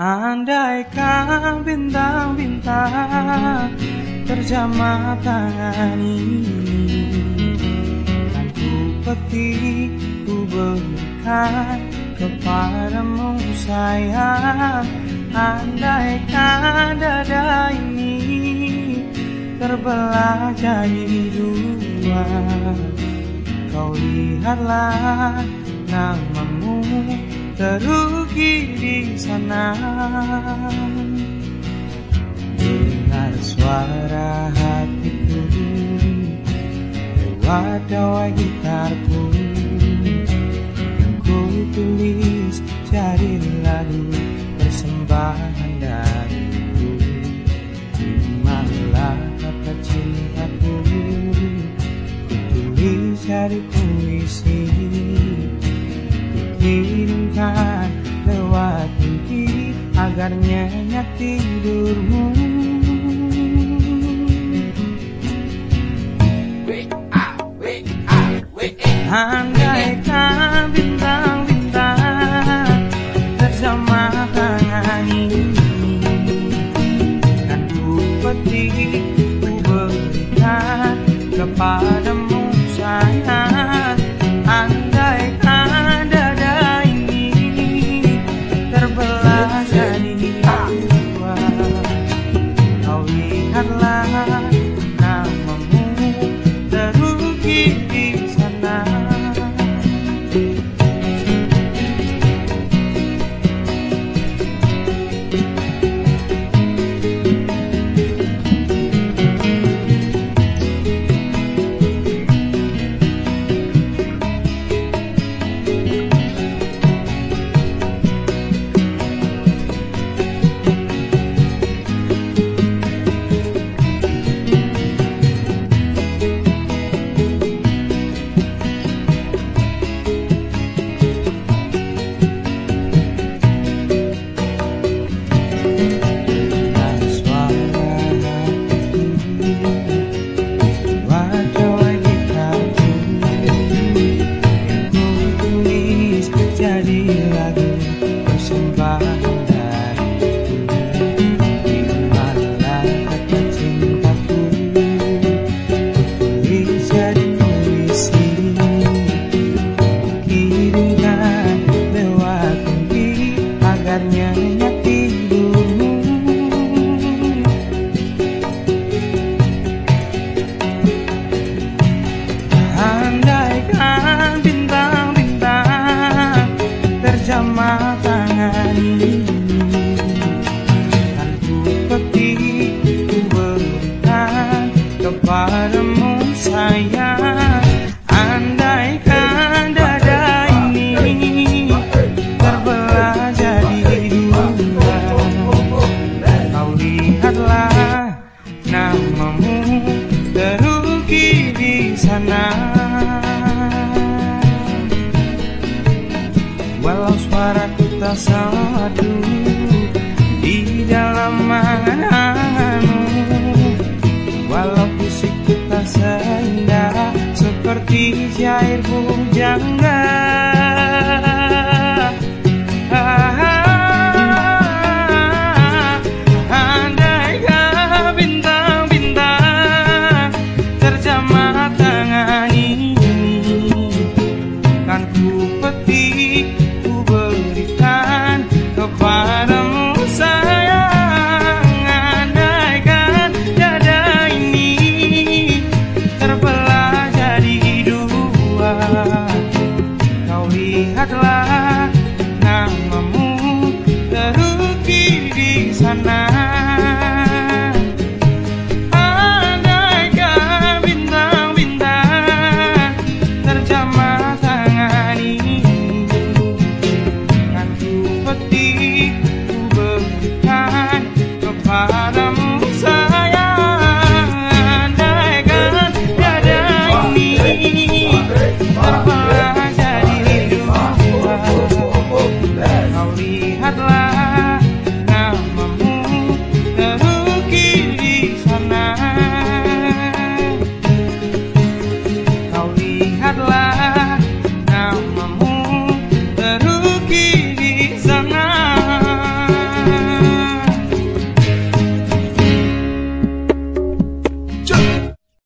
Andaikan bintang-bintang terjamah tangan ini Dan ku petik, ku berikan kepadamu sayang. Andaikan dada ini terbelah jadi dua Kau lihatlah namamu terugi di sana. Dengar suara hatiku. Lewat dawai gitarku. Yang ku tulis jadi lagu Persembahan dariku. Terimalah kata cintaku. Ku tulis jadi puisi kirimkan lewat mimpi agar nyenyak tidurmu. Andaikan bintang-bintang terjemah tangan ini Dan ku petik, ku berikan kepadamu namamu terugi di sana. Walau suaraku tak satu di dalam anganmu Walau fisikku tak seindah seperti syair bujangga